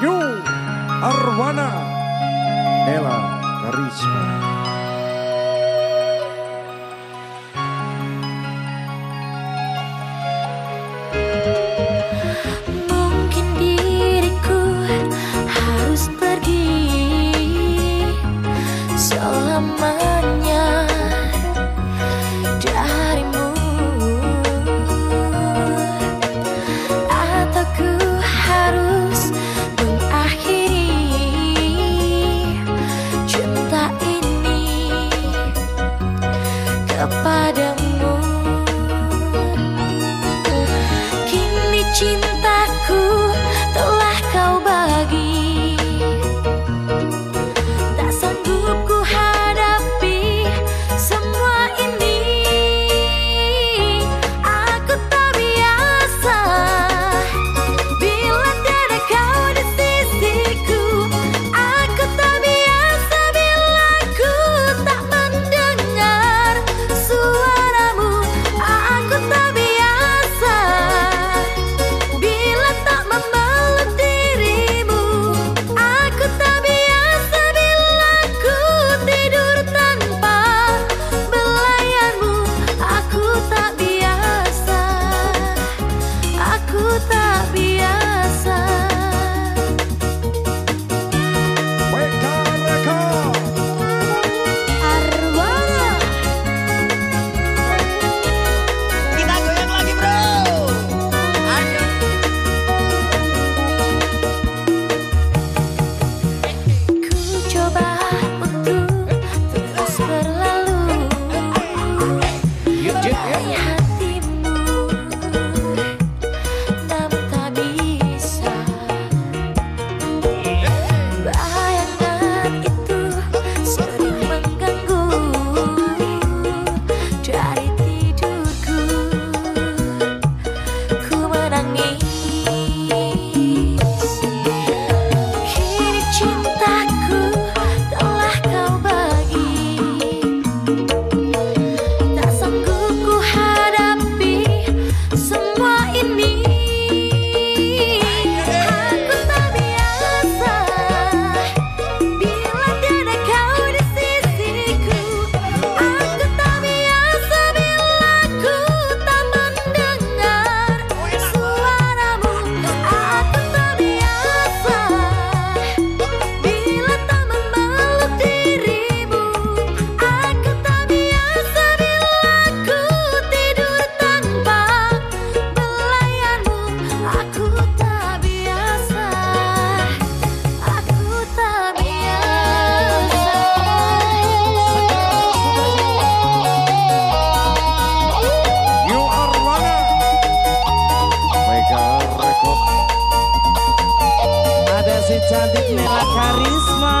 Yu Arwana Ella Karisma cantik Nela Karisma